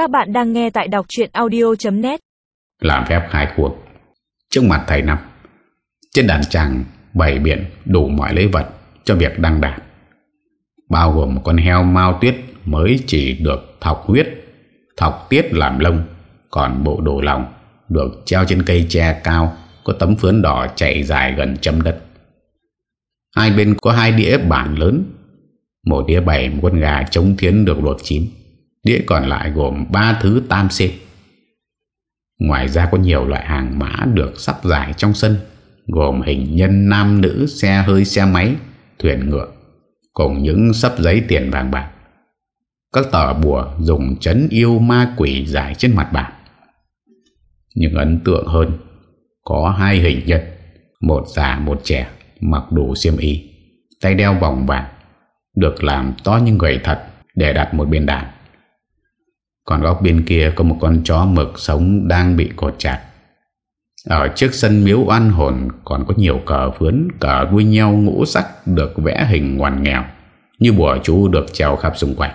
Các bạn đang nghe tại đọc chuyện audio.net Làm phép khai cuộc. Trước mặt thầy Năm, Trên đàn tràng bày biện đủ mọi lễ vật cho việc đăng đàn. Bao gồm một con heo mau tuyết mới chỉ được thọc huyết, Thọc tiết làm lông, Còn bộ đồ lòng được treo trên cây tre cao Có tấm phướn đỏ chạy dài gần chấm đất. Hai bên có hai đĩa bản lớn, Một đĩa bày một con gà trống thiến được luộc chín. Đĩa còn lại gồm ba thứ tam xếp Ngoài ra có nhiều loại hàng mã được sắp giải trong sân, Gồm hình nhân nam nữ, xe hơi, xe máy, Thuyền ngựa, Cùng những sắp giấy tiền vàng bạc. Các tờ bùa dùng chấn yêu ma quỷ giải trên mặt bạc Nhưng ấn tượng hơn, Có hai hình nhân, Một già, một trẻ, Mặc đủ xiêm y, Tay đeo vòng vàng, Được làm to như người thật, Để đặt một bên đàn còn góc bên kia có một con chó mực sống đang bị cột chặt. Ở trước sân miếu oan hồn còn có nhiều cờ phướn, Cờ đuôi nhau ngũ sắc được vẽ hình ngoằn nghèo, Như bùa chú được treo khắp xung quanh.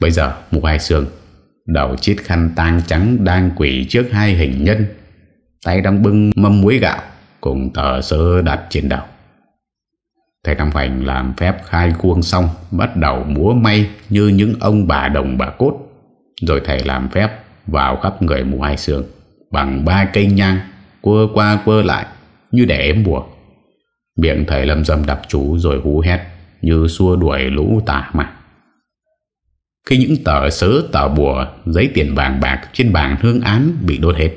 Bây giờ một hai xương Đầu chiếc khăn tang trắng đang quỷ trước hai hình nhân, Tay đang bưng mâm muối gạo Cùng tờ sơ đặt trên đầu. Thầy Năm Hoành làm phép khai cuông xong, Bắt đầu múa may như những ông bà đồng bà cốt. Rồi thầy làm phép vào khắp người mù hai xương, Bằng ba cây nhang, Quơ qua quơ lại, Như để ếm bùa. Miệng thầy lâm dâm đập chú rồi hú hét, Như xua đuổi lũ tà mà Khi những tờ sớ, tờ bùa, Giấy tiền vàng bạc trên bàn hương án bị đốt hết,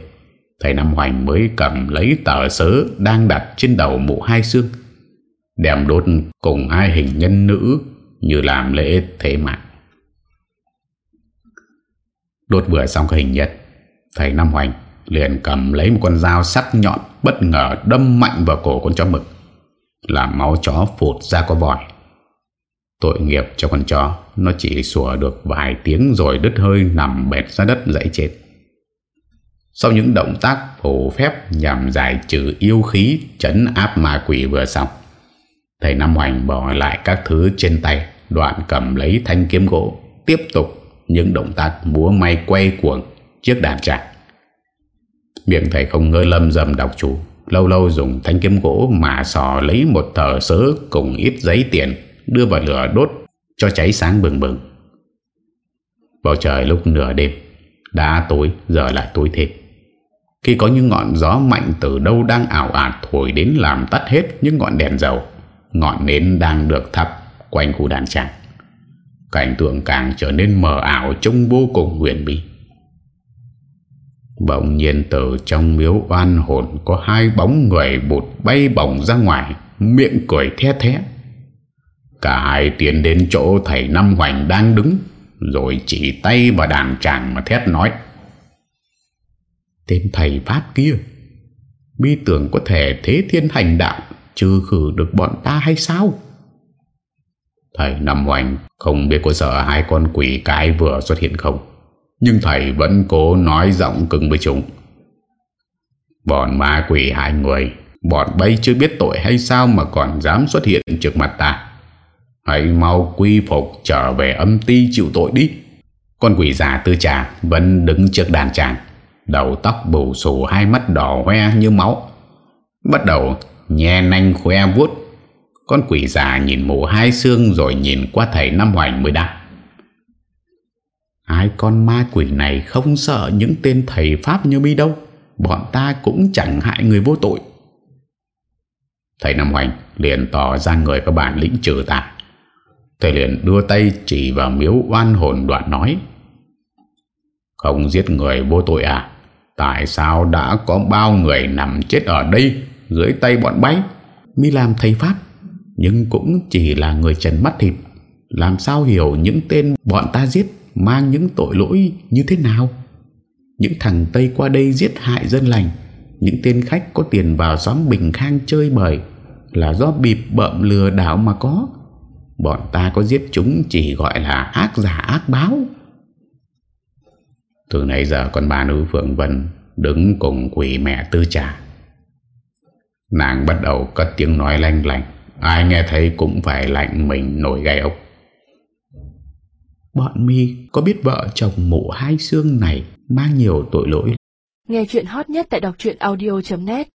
Thầy Năm Hoành mới cầm lấy tờ sớ Đang đặt trên đầu mụ hai xương đem đốt cùng hai hình nhân nữ như làm lễ thế mạng. Đốt vừa xong cái hình nhất, thầy Nam Hoành liền cầm lấy một con dao sắc nhọn bất ngờ đâm mạnh vào cổ con chó mực, làm máu chó phụt ra có vòi. Tội nghiệp cho con chó, nó chỉ sủa được vài tiếng rồi đứt hơi nằm bẹt ra đất dãy chết. Sau những động tác phổ phép nhằm giải trừ yêu khí chấn áp ma quỷ vừa xong, Thầy nam Hoành bỏ lại các thứ trên tay, Đoạn cầm lấy thanh kiếm gỗ, Tiếp tục những động tác múa may quay cuồng chiếc đàn trạc Miệng thầy không ngơ lâm dầm đọc chú Lâu lâu dùng thanh kiếm gỗ mà sò lấy một tờ sớ cùng ít giấy tiền, Đưa vào lửa đốt cho cháy sáng bừng bừng. Bầu trời lúc nửa đêm, Đã tối, giờ lại tối thêm. Khi có những ngọn gió mạnh từ đâu đang ảo ạt thổi đến làm tắt hết những ngọn đèn dầu Ngọn nến đang được thắp quanh khu đàn tràng. Cảnh tượng càng trở nên mờ ảo trông vô cùng huyền bí. Bỗng nhiên từ trong miếu oan hồn Có hai bóng người bụt bay bổng ra ngoài, Miệng cười the thế Cả hai tiến đến chỗ thầy Năm Hoành đang đứng, Rồi chỉ tay vào đàn tràng mà thét nói. Tên thầy Pháp kia, Bi tưởng có thể thế thiên hành đạo trừ khử được bọn ta hay sao? Thầy nằm hoành Không biết có sợ hai con quỷ cái vừa xuất hiện không, Nhưng thầy vẫn cố nói giọng cứng với chúng. Bọn ma quỷ hai người, Bọn bay chưa biết tội hay sao Mà còn dám xuất hiện trước mặt ta. Hãy mau quy phục Trở về âm ti chịu tội đi. Con quỷ già tư trà Vẫn đứng trước đàn tràng Đầu tóc bù xù, Hai mắt đỏ hoe như máu. Bắt đầu Nhe nanh khoe vuốt. Con quỷ già nhìn mụ hai xương Rồi nhìn qua thầy Năm Hoành mới đáp. Ai con ma quỷ này không sợ những tên thầy Pháp như mi đâu. Bọn ta cũng chẳng hại người vô tội. Thầy Năm Hoành liền tỏ ra người có bản lĩnh trừ tà. Thầy liền đưa tay chỉ vào miếu oan hồn đoạn nói. Không giết người vô tội à? Tại sao đã có bao người nằm chết ở đây? Dưới tay bọn bay mi làm thầy Pháp, nhưng cũng chỉ là người trần mắt thịt. Làm sao hiểu những tên bọn ta giết mang những tội lỗi như thế nào? Những thằng Tây qua đây giết hại dân lành, những tên khách có tiền vào xóm Bình Khang chơi bời là do bịp bợm lừa đảo mà có. Bọn ta có giết chúng chỉ gọi là ác giả ác báo. Từ nãy giờ con bà nữ Phượng Vân đứng cùng quỷ mẹ tư trà Nàng bắt đầu cất tiếng nói lanh lành Ai nghe thấy cũng phải lạnh mình nổi gai ốc. Bọn mi có biết vợ chồng mụ hai xương này mang nhiều tội lỗi? Nghe chuyện hot nhất tại đọc truyện audio.net